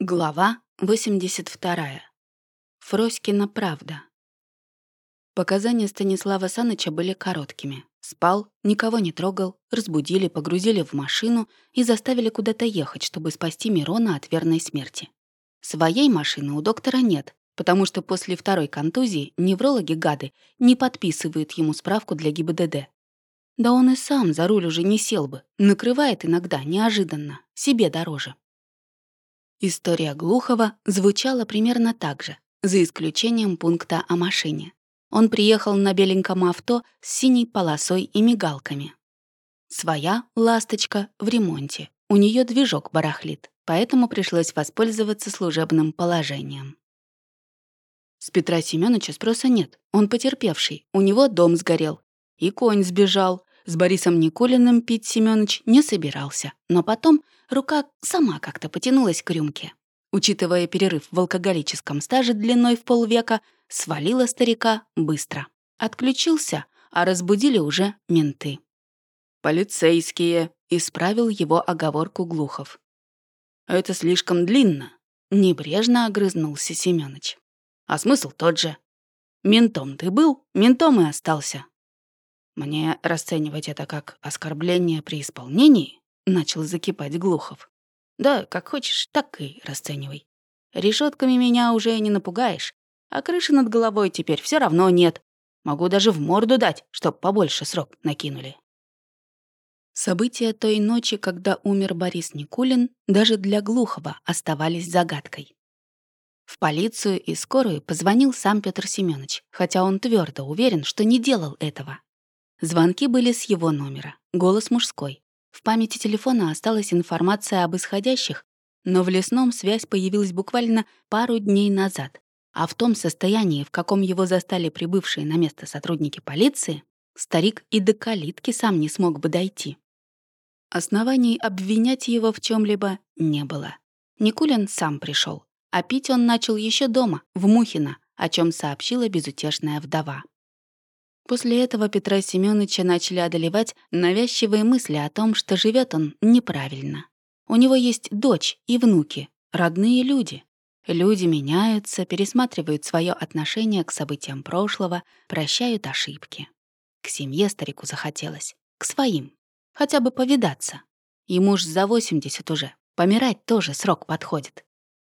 Глава 82. Фроськина правда. Показания Станислава Саныча были короткими. Спал, никого не трогал, разбудили, погрузили в машину и заставили куда-то ехать, чтобы спасти Мирона от верной смерти. Своей машины у доктора нет, потому что после второй контузии неврологи-гады не подписывают ему справку для ГИБДД. Да он и сам за руль уже не сел бы, накрывает иногда неожиданно, себе дороже. История Глухова звучала примерно так же, за исключением пункта о машине. Он приехал на беленьком авто с синей полосой и мигалками. Своя «Ласточка» в ремонте. У нее движок барахлит, поэтому пришлось воспользоваться служебным положением. С Петра Семёныча спроса нет, он потерпевший, у него дом сгорел. И конь сбежал, с Борисом Никулиным пить Семёныч не собирался, но потом рука сама как-то потянулась к рюмке. Учитывая перерыв в алкоголическом стаже длиной в полвека, свалила старика быстро. Отключился, а разбудили уже менты. «Полицейские», — исправил его оговорку Глухов. «Это слишком длинно», — небрежно огрызнулся Семёныч. «А смысл тот же. Ментом ты был, ментом и остался. «Мне расценивать это как оскорбление при исполнении?» — начал закипать Глухов. «Да, как хочешь, так и расценивай. Решетками меня уже не напугаешь, а крыши над головой теперь все равно нет. Могу даже в морду дать, чтоб побольше срок накинули». События той ночи, когда умер Борис Никулин, даже для Глухова оставались загадкой. В полицию и скорую позвонил сам Петр Семенович, хотя он твердо уверен, что не делал этого. Звонки были с его номера, голос мужской. В памяти телефона осталась информация об исходящих, но в лесном связь появилась буквально пару дней назад. А в том состоянии, в каком его застали прибывшие на место сотрудники полиции, старик и до калитки сам не смог бы дойти. Оснований обвинять его в чем либо не было. Никулин сам пришел, а пить он начал еще дома, в Мухино, о чем сообщила безутешная вдова. После этого Петра Семёныча начали одолевать навязчивые мысли о том, что живет он неправильно. У него есть дочь и внуки, родные люди. Люди меняются, пересматривают свое отношение к событиям прошлого, прощают ошибки. К семье старику захотелось, к своим, хотя бы повидаться. Ему ж за 80 уже, помирать тоже срок подходит.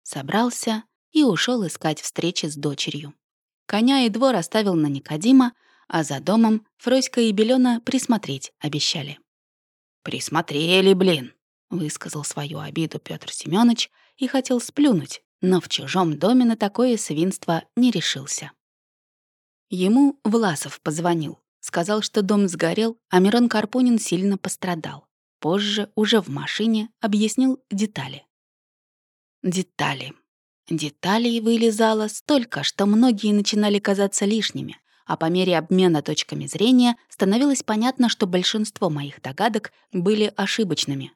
Собрался и ушел искать встречи с дочерью. Коня и двор оставил на Никодима, а за домом Фроська и Белена присмотреть обещали. «Присмотрели, блин!» — высказал свою обиду Петр Семёныч и хотел сплюнуть, но в чужом доме на такое свинство не решился. Ему Власов позвонил, сказал, что дом сгорел, а Мирон Карпунин сильно пострадал. Позже, уже в машине, объяснил детали. Детали. Деталей вылезало столько, что многие начинали казаться лишними, а по мере обмена точками зрения становилось понятно, что большинство моих догадок были ошибочными.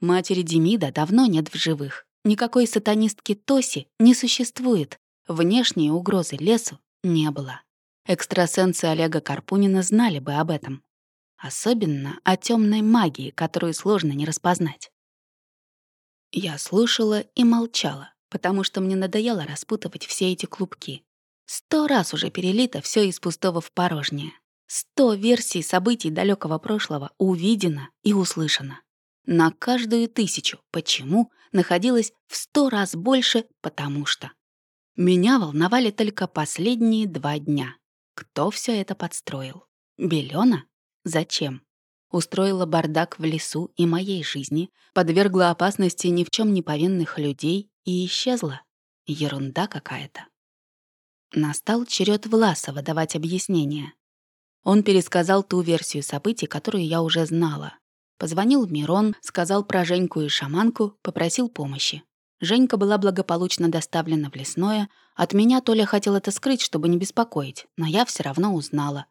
Матери Демида давно нет в живых. Никакой сатанистки Тоси не существует. Внешней угрозы лесу не было. Экстрасенсы Олега Карпунина знали бы об этом. Особенно о темной магии, которую сложно не распознать. Я слушала и молчала, потому что мне надоело распутывать все эти клубки. Сто раз уже перелито все из пустого в порожнее. Сто версий событий далекого прошлого увидено и услышано. На каждую тысячу «почему» находилось в сто раз больше «потому что». Меня волновали только последние два дня. Кто все это подстроил? Белена? Зачем? Устроила бардак в лесу и моей жизни, подвергла опасности ни в чем не повинных людей и исчезла. Ерунда какая-то. Настал черед Власова давать объяснения. Он пересказал ту версию событий, которую я уже знала. Позвонил Мирон, сказал про Женьку и шаманку, попросил помощи. Женька была благополучно доставлена в лесное. От меня Толя хотел это скрыть, чтобы не беспокоить, но я все равно узнала.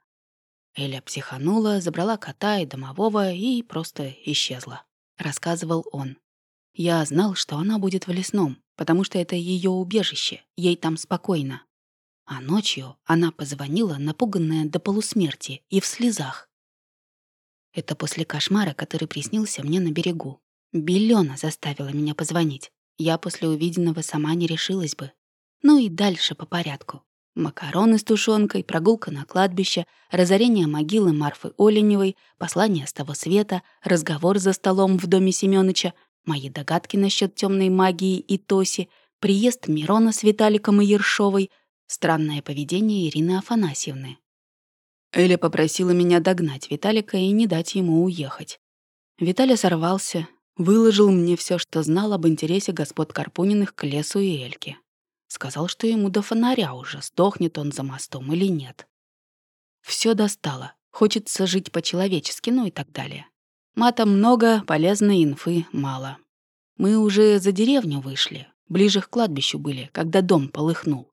Эля психанула, забрала кота и домового и просто исчезла. Рассказывал он. Я знал, что она будет в лесном, потому что это ее убежище, ей там спокойно. А ночью она позвонила, напуганная до полусмерти и в слезах. Это после кошмара, который приснился мне на берегу. Белена заставила меня позвонить. я после увиденного сама не решилась бы. Ну и дальше по порядку. Макароны с тушенкой, прогулка на кладбище, разорение могилы Марфы Оленевой, послание с того света, разговор за столом в доме Семёныча, мои догадки насчет темной магии и Тоси, приезд Мирона с Виталиком и Ершовой, странное поведение Ирины Афанасьевны. Эля попросила меня догнать Виталика и не дать ему уехать. Виталий сорвался, выложил мне все, что знал об интересе господ Карпуниных к лесу и Эльке. Сказал, что ему до фонаря уже, сдохнет он за мостом или нет. Все достало. Хочется жить по-человечески, ну и так далее. Мата много, полезной инфы мало. Мы уже за деревню вышли, ближе к кладбищу были, когда дом полыхнул.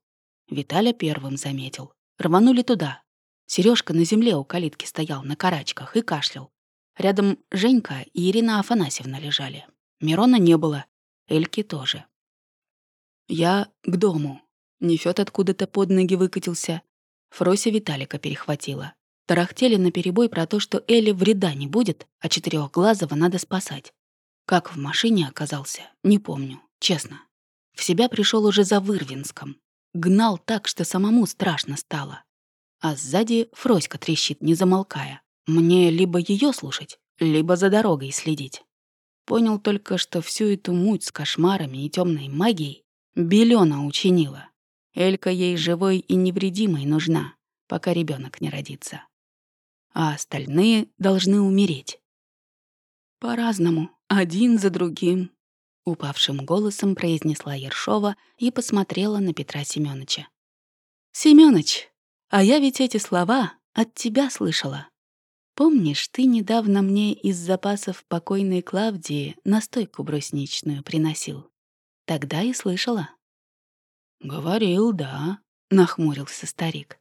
Виталя первым заметил. Рванули туда. Сережка на земле у калитки стоял на карачках и кашлял. Рядом Женька и Ирина Афанасьевна лежали. Мирона не было. Эльки тоже. Я к дому. Нефёд откуда-то под ноги выкатился. Фрося Виталика перехватила. Тарахтели наперебой про то, что Элли вреда не будет, а четырехглазого надо спасать. Как в машине оказался, не помню, честно. В себя пришел уже за Вырвинском. Гнал так, что самому страшно стало. А сзади Фроська трещит, не замолкая. Мне либо ее слушать, либо за дорогой следить. Понял только, что всю эту муть с кошмарами и темной магией Белена учинила. Элька ей живой и невредимой нужна, пока ребенок не родится. А остальные должны умереть. По-разному, один за другим, упавшим голосом произнесла Ершова и посмотрела на Петра Семёныча. Семёныч, а я ведь эти слова от тебя слышала. Помнишь, ты недавно мне из запасов покойной Клавдии настойку брусничную приносил? Тогда и слышала. «Говорил, да», — нахмурился старик.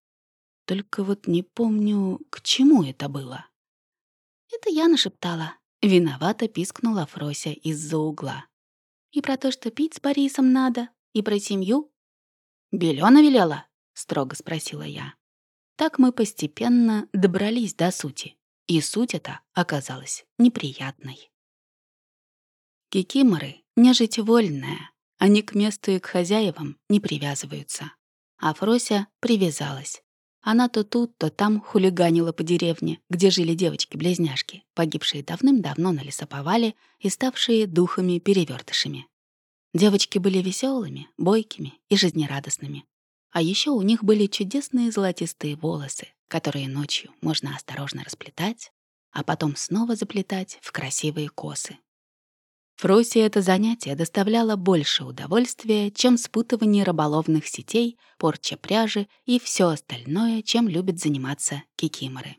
«Только вот не помню, к чему это было». «Это я нашептала», — виновато пискнула Фрося из-за угла. «И про то, что пить с Борисом надо, и про семью». «Белёна велела?» — строго спросила я. Так мы постепенно добрались до сути, и суть эта оказалась неприятной. Кикиморы — нежить вольная, они к месту и к хозяевам не привязываются. А Фрося привязалась. Она то тут, то там хулиганила по деревне, где жили девочки-близняшки, погибшие давным-давно на лесоповале и ставшие духами-перевертышами. Девочки были веселыми, бойкими и жизнерадостными. А еще у них были чудесные золотистые волосы, которые ночью можно осторожно расплетать, а потом снова заплетать в красивые косы. Фросе это занятие доставляло больше удовольствия, чем спутывание рыболовных сетей, порча пряжи и все остальное, чем любят заниматься кикиморы.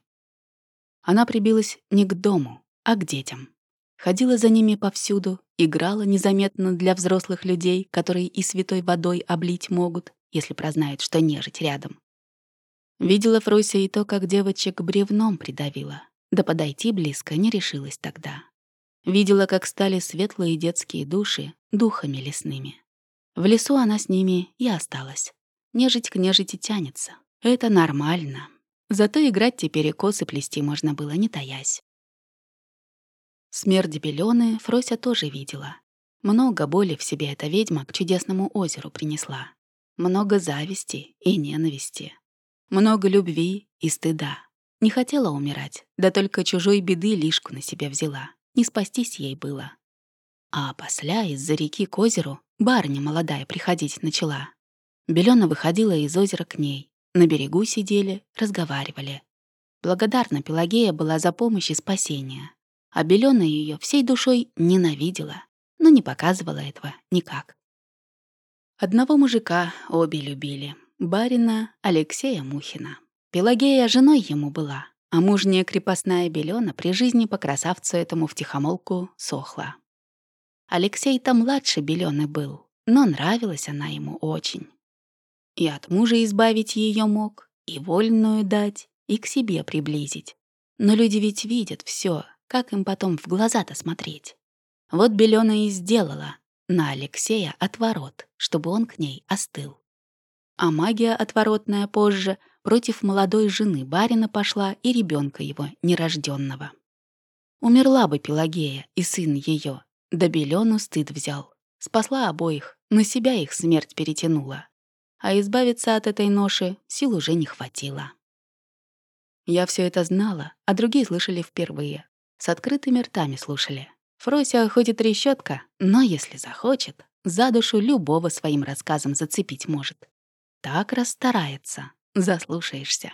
Она прибилась не к дому, а к детям. Ходила за ними повсюду, играла незаметно для взрослых людей, которые и святой водой облить могут, если прознают, что нежить рядом. Видела Фрося и то, как девочек бревном придавила, да подойти близко не решилась тогда. Видела, как стали светлые детские души духами лесными. В лесу она с ними и осталась. Нежить к нежити тянется. Это нормально. Зато играть теперь и косы плести можно было, не таясь. Смерть Белёны Фрося тоже видела. Много боли в себе эта ведьма к чудесному озеру принесла. Много зависти и ненависти. Много любви и стыда. Не хотела умирать, да только чужой беды лишку на себя взяла не спастись ей было. А после из-за реки к озеру барыня молодая приходить начала. Белена выходила из озера к ней. На берегу сидели, разговаривали. Благодарна Пелагея была за помощь и спасение. А Белена ее всей душой ненавидела, но не показывала этого никак. Одного мужика обе любили. Барина Алексея Мухина. Пелагея женой ему была, а мужняя крепостная Белена при жизни по красавцу этому втихомолку сохла. Алексей-то младше Белены был, но нравилась она ему очень. И от мужа избавить ее мог, и вольную дать, и к себе приблизить. Но люди ведь видят все, как им потом в глаза-то смотреть. Вот Белена и сделала на Алексея отворот, чтобы он к ней остыл. А магия отворотная позже — против молодой жены барина пошла и ребенка его нерожденного. Умерла бы Пелагея и сын ее, да Белену стыд взял. спасла обоих, на себя их смерть перетянула. А избавиться от этой ноши сил уже не хватило. Я все это знала, а другие слышали впервые. С открытыми ртами слушали. Фрося хоть и трещотка, но если захочет, за душу любого своим рассказом зацепить может. Так расстарается, заслушаешься.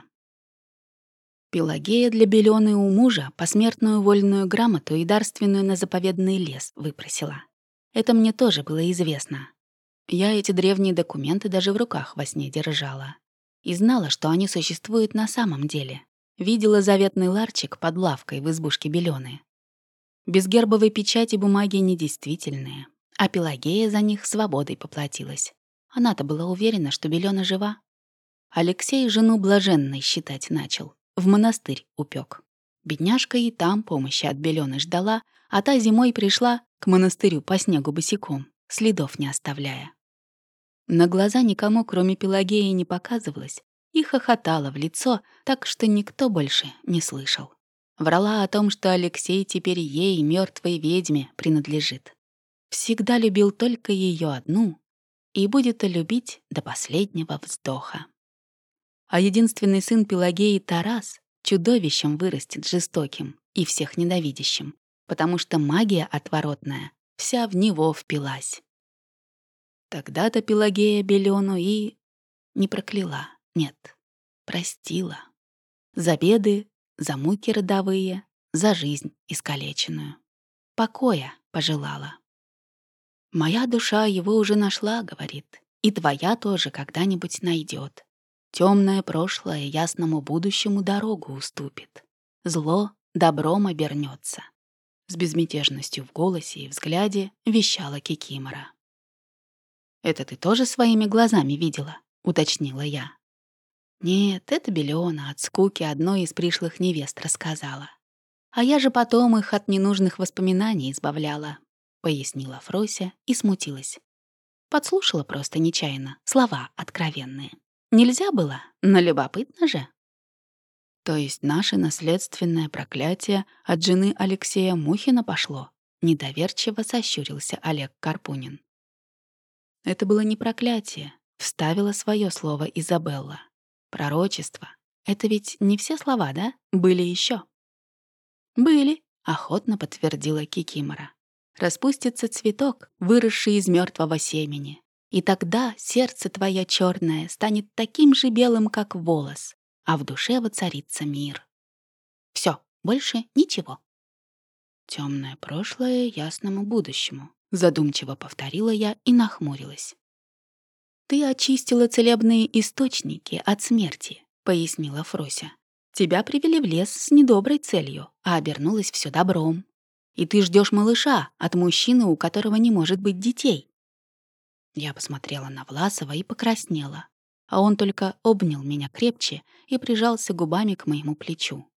Пелагея для Белёны у мужа посмертную вольную грамоту и дарственную на заповедный лес выпросила. Это мне тоже было известно. Я эти древние документы даже в руках во сне держала. И знала, что они существуют на самом деле. Видела заветный ларчик под лавкой в избушке Белёны. Без гербовой печати бумаги недействительные, а Пелагея за них свободой поплатилась. Она-то была уверена, что Белёна жива. Алексей жену блаженной считать начал в монастырь упек. Бедняжка и там помощи от Белёны ждала, а та зимой пришла к монастырю по снегу босиком, следов не оставляя. На глаза никому, кроме Пелагеи, не показывалась и хохотала в лицо, так что никто больше не слышал. Врала о том, что Алексей теперь ей, мертвой ведьме, принадлежит. Всегда любил только ее одну и будет любить до последнего вздоха а единственный сын Пелагеи Тарас чудовищем вырастет жестоким и всех ненавидящим, потому что магия отворотная вся в него впилась. Тогда-то Пелагея Белену и... не прокляла, нет, простила. За беды, за муки родовые, за жизнь искалеченную. Покоя пожелала. «Моя душа его уже нашла», — говорит, «и твоя тоже когда-нибудь найдет. Темное прошлое ясному будущему дорогу уступит. Зло добром обернется. С безмятежностью в голосе и взгляде вещала Кикимора. «Это ты тоже своими глазами видела?» — уточнила я. «Нет, это Белена от скуки одной из пришлых невест рассказала. А я же потом их от ненужных воспоминаний избавляла», — пояснила Фрося и смутилась. Подслушала просто нечаянно слова откровенные. Нельзя было, но любопытно же. То есть наше наследственное проклятие от жены Алексея Мухина пошло? Недоверчиво сощурился Олег Карпунин. Это было не проклятие, вставила свое слово Изабелла. Пророчество. Это ведь не все слова, да? Были еще. Были, охотно подтвердила Кикимора. Распустится цветок, выросший из мертвого семени. И тогда сердце твое черное станет таким же белым, как волос, а в душе воцарится мир. Все, больше ничего. Темное прошлое ясному будущему, задумчиво повторила я и нахмурилась. Ты очистила целебные источники от смерти, пояснила Фрося. Тебя привели в лес с недоброй целью, а обернулось все добром. И ты ждешь малыша от мужчины, у которого не может быть детей. Я посмотрела на Власова и покраснела, а он только обнял меня крепче и прижался губами к моему плечу.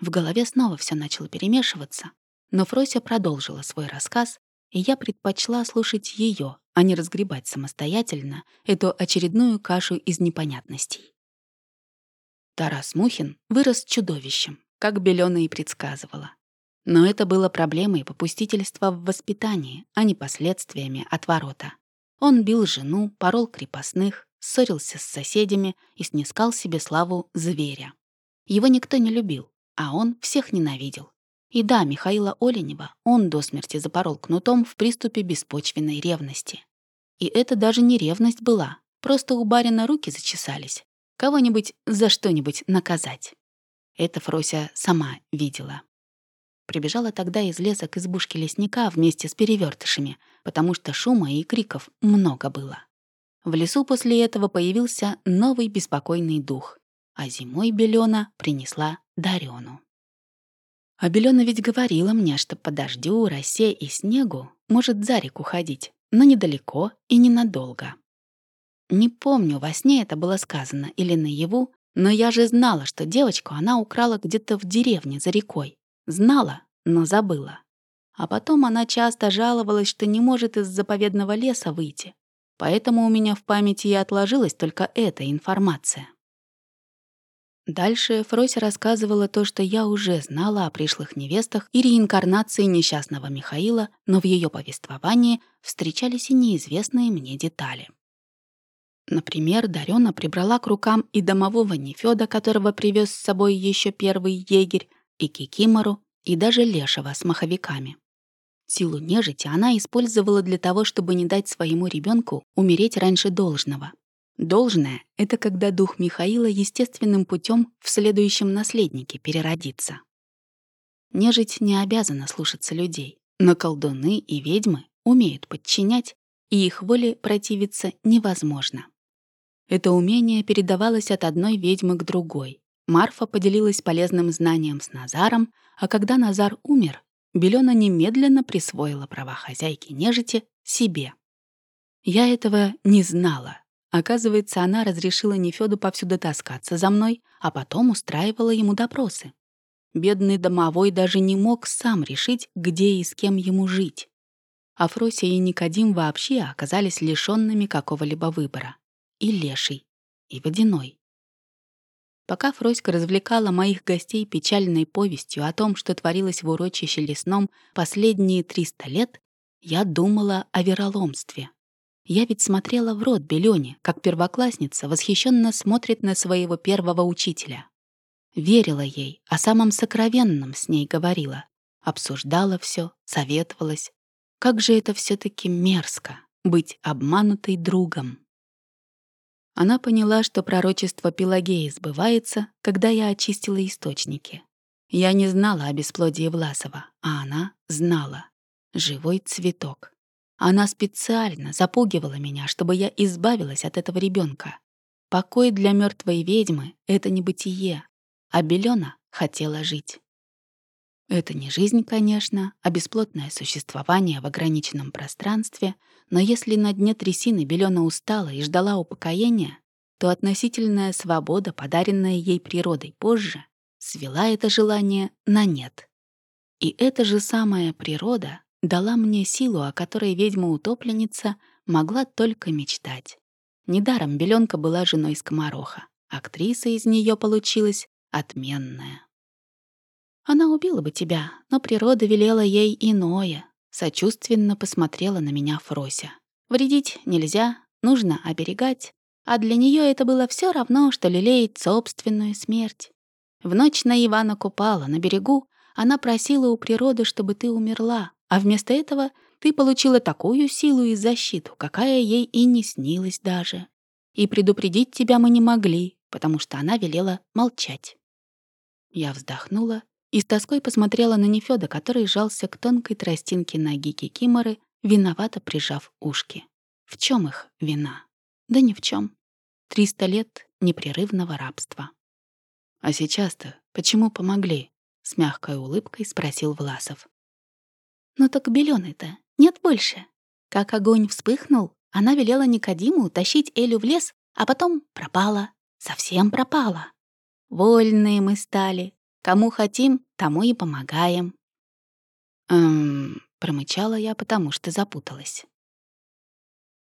В голове снова все начало перемешиваться, но Фрося продолжила свой рассказ, и я предпочла слушать ее, а не разгребать самостоятельно эту очередную кашу из непонятностей. Тарас Мухин вырос чудовищем, как Белёна и предсказывала. Но это было проблемой попустительства в воспитании, а не последствиями отворота. Он бил жену, порол крепостных, ссорился с соседями и снискал себе славу зверя. Его никто не любил, а он всех ненавидел. И да, Михаила Оленева он до смерти запорол кнутом в приступе беспочвенной ревности. И это даже не ревность была, просто у барина руки зачесались. Кого-нибудь за что-нибудь наказать. Это Фрося сама видела. Прибежала тогда из леса к избушке лесника вместе с перевертышами, потому что шума и криков много было. В лесу после этого появился новый беспокойный дух, а зимой Белена принесла Дарёну. А Белена ведь говорила мне, что по дождю, росе и снегу может за реку ходить, но недалеко и ненадолго. Не помню, во сне это было сказано или наяву, но я же знала, что девочку она украла где-то в деревне за рекой, Знала, но забыла. А потом она часто жаловалась, что не может из заповедного леса выйти. Поэтому у меня в памяти и отложилась только эта информация. Дальше Фрося рассказывала то, что я уже знала о пришлых невестах и реинкарнации несчастного Михаила, но в ее повествовании встречались и неизвестные мне детали. Например, Дарёна прибрала к рукам и домового Нефёда, которого привез с собой еще первый егерь, и Кикимору, и даже Лешего с маховиками. Силу нежити она использовала для того, чтобы не дать своему ребенку умереть раньше должного. Должное — это когда дух Михаила естественным путем в следующем наследнике переродится. Нежить не обязана слушаться людей, но колдуны и ведьмы умеют подчинять, и их воле противиться невозможно. Это умение передавалось от одной ведьмы к другой. Марфа поделилась полезным знанием с Назаром, а когда Назар умер, Белена немедленно присвоила права хозяйки нежити себе. Я этого не знала, Оказывается, она разрешила Нефёду повсюду таскаться за мной, а потом устраивала ему допросы. Бедный домовой даже не мог сам решить, где и с кем ему жить. Афросия и Никодим вообще оказались лишёнными какого-либо выбора. И леший, и водяной. Пока Фроська развлекала моих гостей печальной повестью о том, что творилось в урочище лесном последние 300 лет, я думала о вероломстве. Я ведь смотрела в рот Белёне, как первоклассница восхищенно смотрит на своего первого учителя. Верила ей, о самом сокровенном с ней говорила. Обсуждала все, советовалась. Как же это все таки мерзко — быть обманутой другом. Она поняла, что пророчество Пелагеи сбывается, когда я очистила источники. Я не знала о бесплодии Власова, а она знала. Живой цветок. Она специально запугивала меня, чтобы я избавилась от этого ребенка. Покой для мертвой ведьмы — это не бытие, а Белена хотела жить. Это не жизнь, конечно, а бесплотное существование в ограниченном пространстве, но если на дне трясины Белена устала и ждала упокоения, то относительная свобода, подаренная ей природой позже, свела это желание на нет. И эта же самая природа дала мне силу, о которой ведьма-утопленница могла только мечтать. Недаром Беленка была женой скомороха. Актриса из нее получилась отменная. Она убила бы тебя, но природа велела ей иное. Сочувственно посмотрела на меня Фрося. Вредить нельзя, нужно оберегать. А для нее это было все равно, что лелеять собственную смерть. В ночь на Ивана Купала на берегу она просила у природы, чтобы ты умерла, а вместо этого ты получила такую силу и защиту, какая ей и не снилась даже. И предупредить тебя мы не могли, потому что она велела молчать. Я вздохнула и с тоской посмотрела на Нефёда, который жался к тонкой тростинке ноги Кикиморы, виновато прижав ушки. В чем их вина? Да ни в чем. Триста лет непрерывного рабства. «А сейчас-то почему помогли?» — с мягкой улыбкой спросил Власов. «Ну так белёной-то нет больше». Как огонь вспыхнул, она велела Никодиму тащить Элю в лес, а потом пропала. Совсем пропала. Вольные мы стали. Кому хотим, тому и помогаем. «Эм...» — промычала я, потому что запуталась.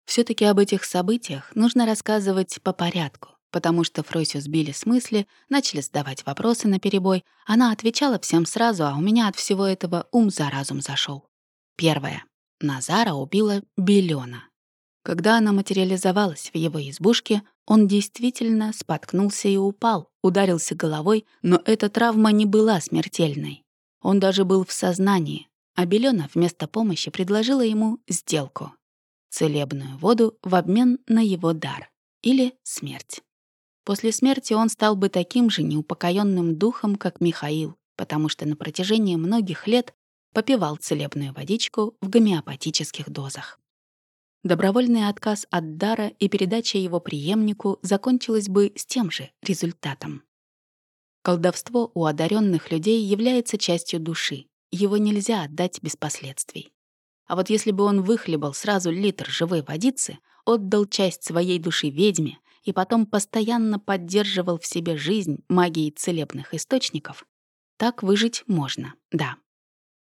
все таки об этих событиях нужно рассказывать по порядку, потому что Фросю сбили с мысли, начали задавать вопросы на перебой. Она отвечала всем сразу, а у меня от всего этого ум за разум зашел. Первое. Назара убила Белена. Когда она материализовалась в его избушке, он действительно споткнулся и упал, ударился головой, но эта травма не была смертельной. Он даже был в сознании, а Белена вместо помощи предложила ему сделку — целебную воду в обмен на его дар или смерть. После смерти он стал бы таким же неупокоенным духом, как Михаил, потому что на протяжении многих лет попивал целебную водичку в гомеопатических дозах. Добровольный отказ от дара и передача его преемнику закончилась бы с тем же результатом. Колдовство у одаренных людей является частью души. Его нельзя отдать без последствий. А вот если бы он выхлебал сразу литр живой водицы, отдал часть своей души ведьме, и потом постоянно поддерживал в себе жизнь магией целебных источников, так выжить можно, да.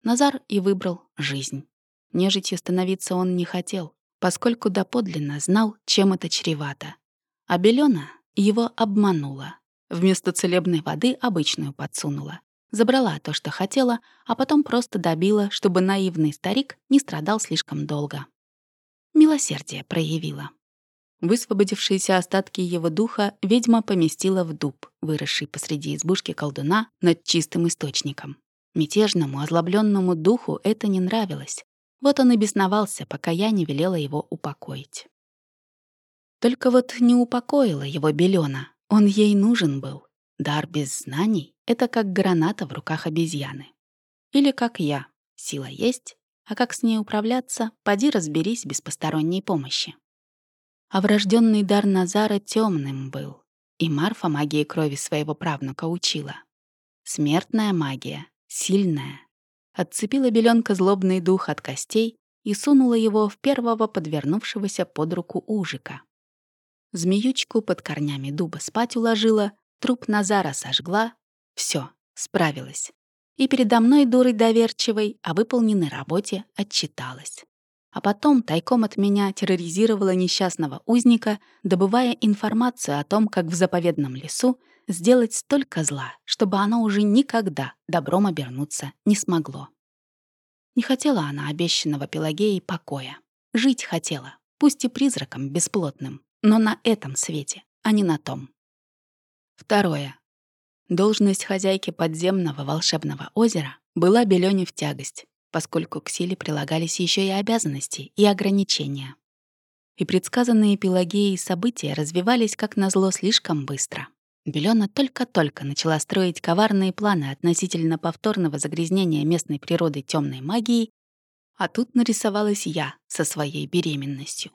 Назар и выбрал жизнь. Нежитью становиться он не хотел, поскольку доподлинно знал, чем это чревато. А Белена его обманула. Вместо целебной воды обычную подсунула. Забрала то, что хотела, а потом просто добила, чтобы наивный старик не страдал слишком долго. Милосердие проявила. Высвободившиеся остатки его духа ведьма поместила в дуб, выросший посреди избушки колдуна над чистым источником. Мятежному, озлобленному духу это не нравилось. Вот он и бесновался, пока я не велела его упокоить. Только вот не упокоила его Белена. Он ей нужен был. Дар без знаний — это как граната в руках обезьяны. Или как я. Сила есть, а как с ней управляться, поди разберись без посторонней помощи. А врожденный дар Назара темным был, и Марфа магии крови своего правнука учила. Смертная магия, сильная. Отцепила беленка злобный дух от костей и сунула его в первого подвернувшегося под руку ужика. Змеючку под корнями дуба спать уложила, труп Назара сожгла. Все, справилась. И передо мной, дурой доверчивой, о выполненной работе отчиталась. А потом тайком от меня терроризировала несчастного узника, добывая информацию о том, как в заповедном лесу сделать столько зла, чтобы оно уже никогда добром обернуться не смогло. Не хотела она обещанного Пелагеей покоя. Жить хотела, пусть и призраком бесплотным но на этом свете, а не на том. Второе. Должность хозяйки подземного волшебного озера была Белёне в тягость, поскольку к силе прилагались еще и обязанности и ограничения. И предсказанные Пелагеей события развивались как назло слишком быстро. Белёна только-только начала строить коварные планы относительно повторного загрязнения местной природы темной магией, а тут нарисовалась я со своей беременностью.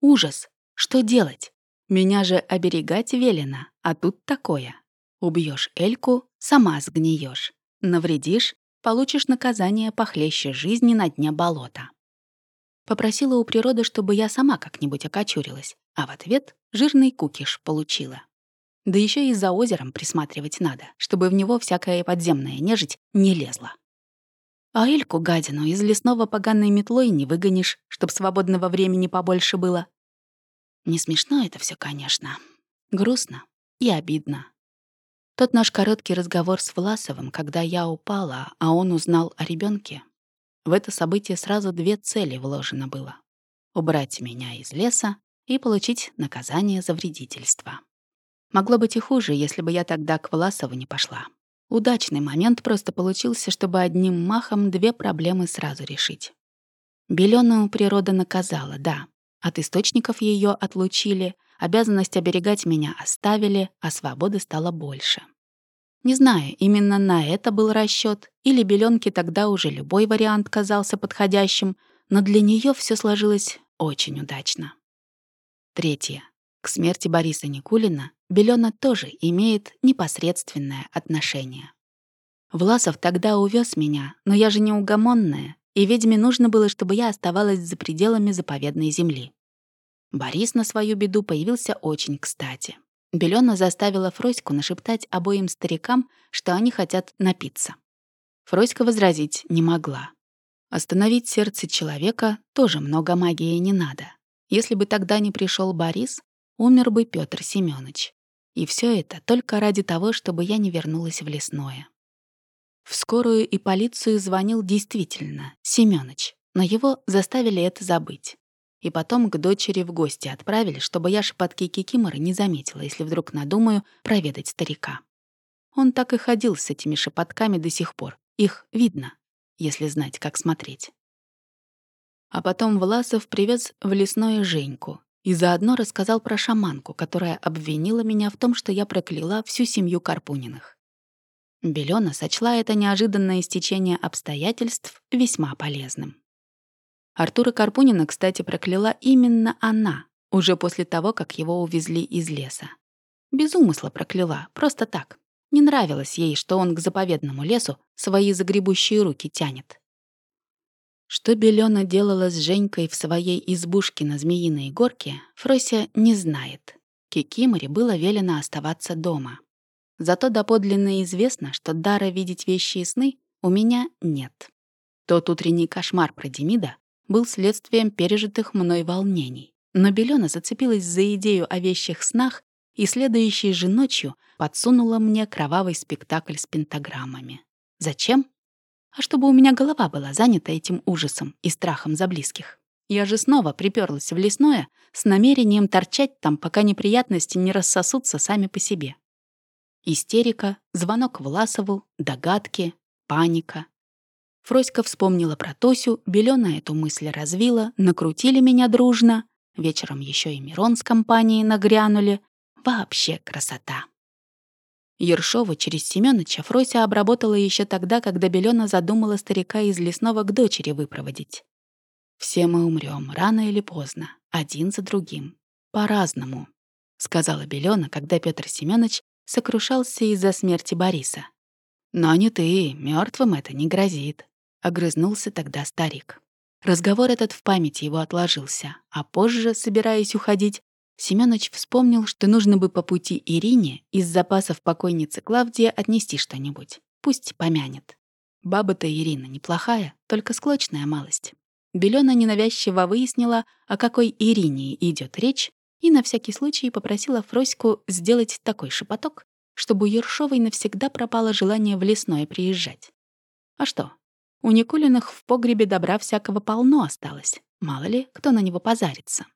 Ужас, что делать? Меня же оберегать велено, а тут такое. Убьешь Эльку, сама сгниешь. Навредишь, получишь наказание похлеще жизни на дне болота. Попросила у природы, чтобы я сама как-нибудь окочурилась, а в ответ жирный кукиш получила. Да еще и за озером присматривать надо, чтобы в него всякая подземная нежить не лезла. А Эльку, гадину, из лесного поганой метлой не выгонишь, чтоб свободного времени побольше было. Не смешно это все, конечно. Грустно и обидно. Тот наш короткий разговор с Власовым, когда я упала, а он узнал о ребенке, в это событие сразу две цели вложено было. Убрать меня из леса и получить наказание за вредительство. Могло быть и хуже, если бы я тогда к Власову не пошла. Удачный момент просто получился, чтобы одним махом две проблемы сразу решить. Белёную природа наказала, да, от источников ее отлучили, обязанность оберегать меня оставили, а свободы стало больше. Не знаю, именно на это был расчет, или Беленке тогда уже любой вариант казался подходящим, но для нее все сложилось очень удачно. Третье. К смерти Бориса Никулина Белена тоже имеет непосредственное отношение. Власов тогда увез меня, но я же неугомонная, и ведьме нужно было, чтобы я оставалась за пределами заповедной земли. Борис на свою беду появился очень кстати. Белена заставила Фроську нашептать обоим старикам, что они хотят напиться. Фроська возразить не могла. Остановить сердце человека тоже много магии не надо. Если бы тогда не пришел Борис, умер бы Петр Семёныч. И все это только ради того, чтобы я не вернулась в лесное. В скорую и полицию звонил действительно Семёныч, но его заставили это забыть. И потом к дочери в гости отправили, чтобы я шепотки Кикиморы не заметила, если вдруг надумаю проведать старика. Он так и ходил с этими шепотками до сих пор. Их видно, если знать, как смотреть. А потом Власов привез в лесное Женьку и заодно рассказал про шаманку, которая обвинила меня в том, что я прокляла всю семью Карпуниных. Белена сочла это неожиданное стечение обстоятельств весьма полезным. Артура Карпунина, кстати, прокляла именно она, уже после того, как его увезли из леса. Без умысла прокляла, просто так. Не нравилось ей, что он к заповедному лесу свои загребущие руки тянет. Что Белена делала с Женькой в своей избушке на Змеиной горке, Фрося не знает. Кикиморе было велено оставаться дома. Зато доподлинно известно, что дара видеть вещи и сны у меня нет. Тот утренний кошмар про Демида был следствием пережитых мной волнений. Но Белена зацепилась за идею о вещих снах и следующей же ночью подсунула мне кровавый спектакль с пентаграммами. Зачем? А чтобы у меня голова была занята этим ужасом и страхом за близких. Я же снова приперлась в лесное с намерением торчать там, пока неприятности не рассосутся сами по себе. Истерика, звонок Власову, догадки, паника. Фроська вспомнила про Тосю, Белёна эту мысль развила, накрутили меня дружно. Вечером еще и Мирон с компанией нагрянули. Вообще красота. Ершова через Семёныча Фрося обработала еще тогда, когда Белена задумала старика из лесного к дочери выпроводить. «Все мы умрем рано или поздно, один за другим, по-разному», — сказала Белена, когда Петр Семёныч сокрушался из-за смерти Бориса. «Но не ты, мертвым это не грозит», — огрызнулся тогда старик. Разговор этот в памяти его отложился, а позже, собираясь уходить, Семёныч вспомнил, что нужно бы по пути Ирине из запасов покойницы Клавдия отнести что-нибудь. Пусть помянет. Баба-то Ирина неплохая, только склочная малость. Белёна ненавязчиво выяснила, о какой Ирине идет речь, и на всякий случай попросила Фроську сделать такой шепоток, чтобы у Ершовой навсегда пропало желание в лесное приезжать. А что? У Никулиных в погребе добра всякого полно осталось. Мало ли, кто на него позарится.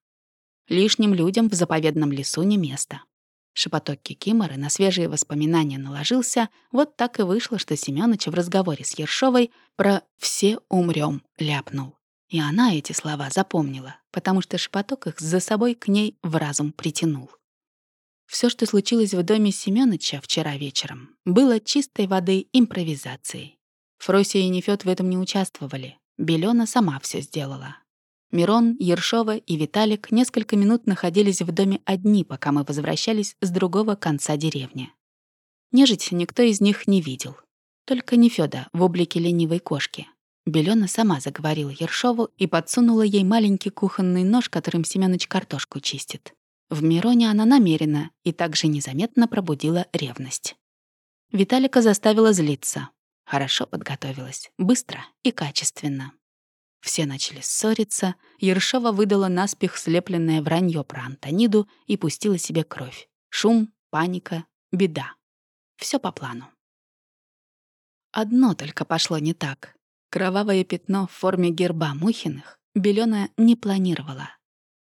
Лишним людям в заповедном лесу не место. Шепоток Кикиморы на свежие воспоминания наложился, вот так и вышло, что Семёныч в разговоре с Ершовой про «все умрем» ляпнул. И она эти слова запомнила, потому что шепоток их за собой к ней в разум притянул. Все, что случилось в доме Семёныча вчера вечером, было чистой воды импровизацией. Фрося и Нефёд в этом не участвовали. Белена сама все сделала. Мирон, Ершова и Виталик несколько минут находились в доме одни, пока мы возвращались с другого конца деревни. Нежить никто из них не видел. Только Нефёда в облике ленивой кошки. Белена сама заговорила Ершову и подсунула ей маленький кухонный нож, которым Семёныч картошку чистит. В Мироне она намеренно и также незаметно пробудила ревность. Виталика заставила злиться. Хорошо подготовилась, быстро и качественно. Все начали ссориться, Ершова выдала наспех слепленное вранье про Антониду и пустила себе кровь. Шум, паника, беда. Все по плану. Одно только пошло не так. Кровавое пятно в форме герба Мухиных Белёна не планировала.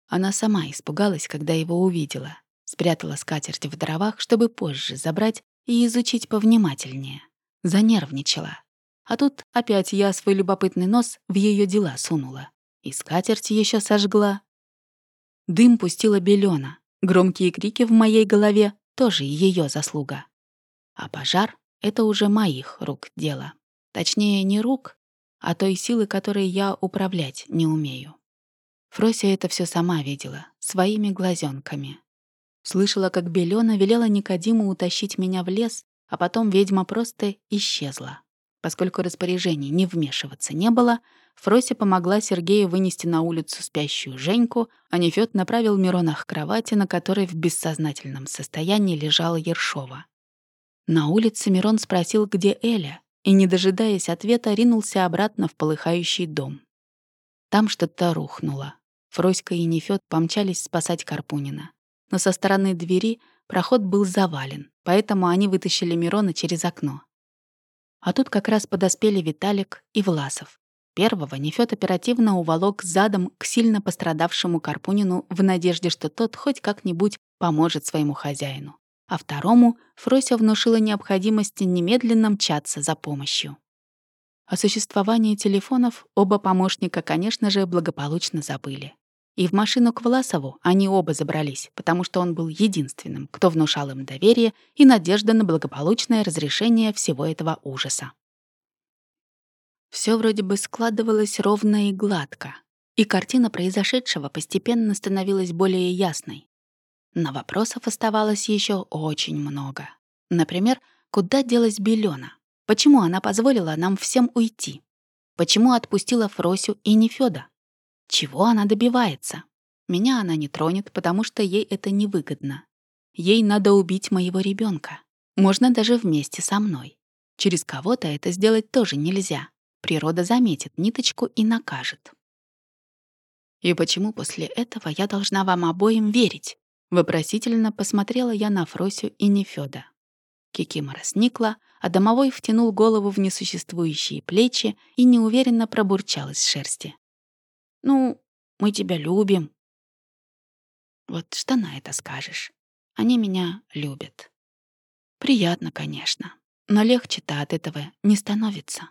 Она сама испугалась, когда его увидела. Спрятала скатерть в дровах, чтобы позже забрать и изучить повнимательнее. Занервничала. А тут опять я свой любопытный нос в ее дела сунула. И скатерть еще сожгла. Дым пустила белена. Громкие крики в моей голове — тоже ее заслуга. А пожар — это уже моих рук дело. Точнее, не рук, а той силы, которой я управлять не умею. Фрося это все сама видела, своими глазенками. Слышала, как Белена велела Никодиму утащить меня в лес, а потом ведьма просто исчезла. Поскольку распоряжений не вмешиваться не было, Фрося помогла Сергею вынести на улицу спящую Женьку, а Нефёд направил Мирона к кровати, на которой в бессознательном состоянии лежала Ершова. На улице Мирон спросил, где Эля, и, не дожидаясь ответа, ринулся обратно в полыхающий дом. Там что-то рухнуло. Фроська и Нефёд помчались спасать Карпунина. Но со стороны двери проход был завален, поэтому они вытащили Мирона через окно. А тут как раз подоспели Виталик и Власов. Первого Нефёд оперативно уволок задом к сильно пострадавшему Карпунину в надежде, что тот хоть как-нибудь поможет своему хозяину. А второму Фрося внушила необходимость немедленно мчаться за помощью. О существовании телефонов оба помощника, конечно же, благополучно забыли. И в машину к Власову они оба забрались, потому что он был единственным, кто внушал им доверие и надежда на благополучное разрешение всего этого ужаса. Все вроде бы складывалось ровно и гладко, и картина произошедшего постепенно становилась более ясной. Но вопросов оставалось еще очень много. Например, куда делась Белена? Почему она позволила нам всем уйти? Почему отпустила Фросю и Нефёда? Чего она добивается? Меня она не тронет, потому что ей это невыгодно. Ей надо убить моего ребенка. Можно даже вместе со мной. Через кого-то это сделать тоже нельзя. Природа заметит ниточку и накажет. И почему после этого я должна вам обоим верить? Вопросительно посмотрела я на Фросю и Нефёда. Кикимора сникла, а домовой втянул голову в несуществующие плечи и неуверенно пробурчал из шерсти. «Ну, мы тебя любим». Вот что на это скажешь? Они меня любят. Приятно, конечно, но легче-то от этого не становится.